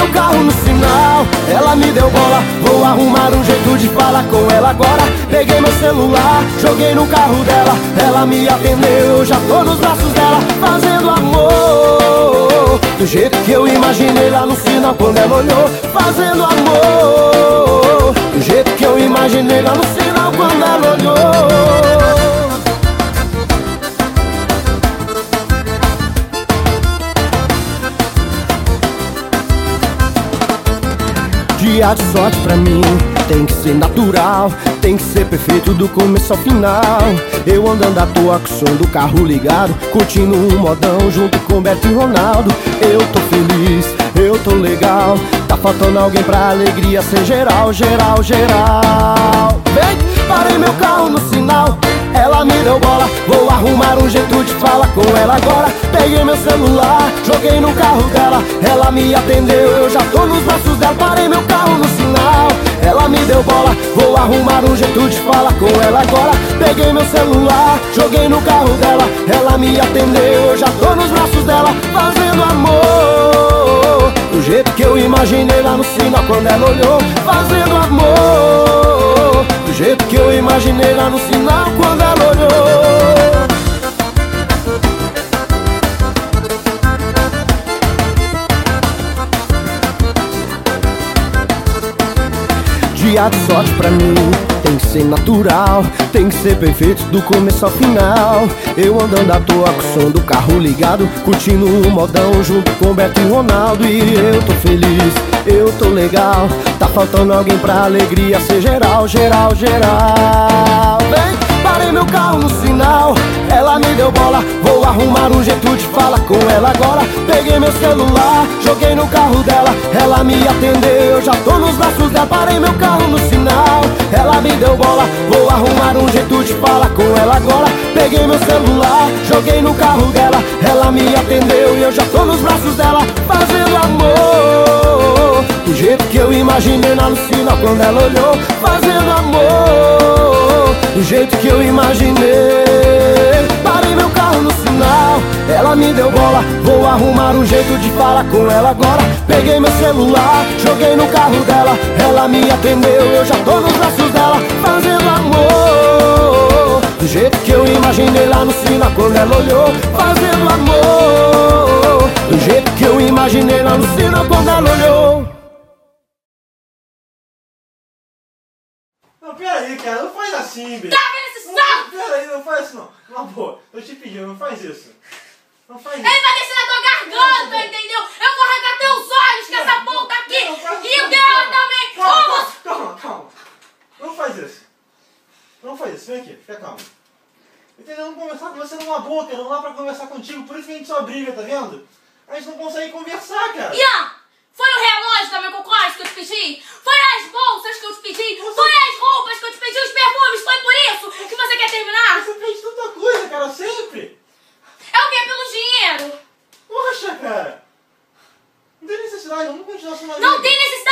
meu carro no sinal, ela me deu bola Vou arrumar um jeito de falar com ela agora. Peguei meu celular, joguei no carro dela. Ela me atendeu, eu já tô nos braços dela Fazendo amor. Do jeito que eu imaginei lá no sinal quando ela olhou Fazendo amor. Do jeito que eu imaginei lá no sinal quando ela olhou Dia de sorte pra mim tem que ser natural, tem que ser perfeito do começo ao final. Eu andando à toa com o som do carro ligado, curtindo um modão junto com Beto e Ronaldo. Eu tô feliz, eu tô legal, tá faltando alguém pra alegria ser geral, geral, geral. Vem, parei meu carro no sinal, ela me deu bola, vou arrumar um jeito de falar com ela agora. Peguei meu celular, joguei no carro dela, ela me atendeu, eu já tô nos braços bola, vou arrumar um jeito de falar com ela agora. Peguei meu celular, joguei no carro dela, ela me atendeu, eu já tô nos braços dela, fazendo amor. Do jeito que eu imaginei lá no sinal quando ela olhou, fazendo amor. Do jeito que eu imaginei lá no sinal quando ela Dia de sorte pra mim tem que ser natural, tem que ser perfeito do começo ao final. Eu andando à toa com o som do carro ligado, curtindo um modão junto com Beto e Ronaldo. E eu tô feliz, eu tô legal. Tá faltando alguém pra alegria ser geral, geral, geral. Vem! Parei meu carro no sinal, ela me deu bola. Vou arrumar um jeito de falar com ela agora. Peguei meu celular, joguei no carro dela. Ela me atendeu, eu já tô nos braços dela. Parei meu carro no sinal, ela me deu bola. Vou arrumar um jeito de falar com ela agora. Peguei meu celular, joguei no carro dela. Ela me atendeu e eu já tô nos braços dela. Fazendo amor Do jeito que eu imaginei na sinal quando ela olhou. Fazendo amor jeito que eu imaginei. Parei meu carro no sinal, ela me deu bola. Vou arrumar um jeito de falar com ela agora. Peguei meu celular, joguei no carro dela. Ela me atendeu, eu já tô nos braços dela, fazendo amor. Do jeito que eu imaginei lá no sinal quando ela olhou, fazendo amor. Do jeito que eu imaginei lá no sinal quando ela olhou. Peraí, cara, não faz assim, bicho. Tá vendo esse saco? Peraí, não faz isso não. Na boa, eu te pedi, não faz isso. Não faz Ele isso. vai descer na tua garganta, entendeu? Eu vou arrancar teus olhos com essa ponta aqui. Não, faz E o não. dela também. Calma, calma, calma, calma. Não faz isso. Não faz isso, vem aqui, fica calmo. Entendeu? Vamos conversar com você numa boa, cara. Não dá pra conversar contigo, por isso que a gente só briga, tá vendo? A gente não consegue conversar, cara. Ian, ¡No tienes esta!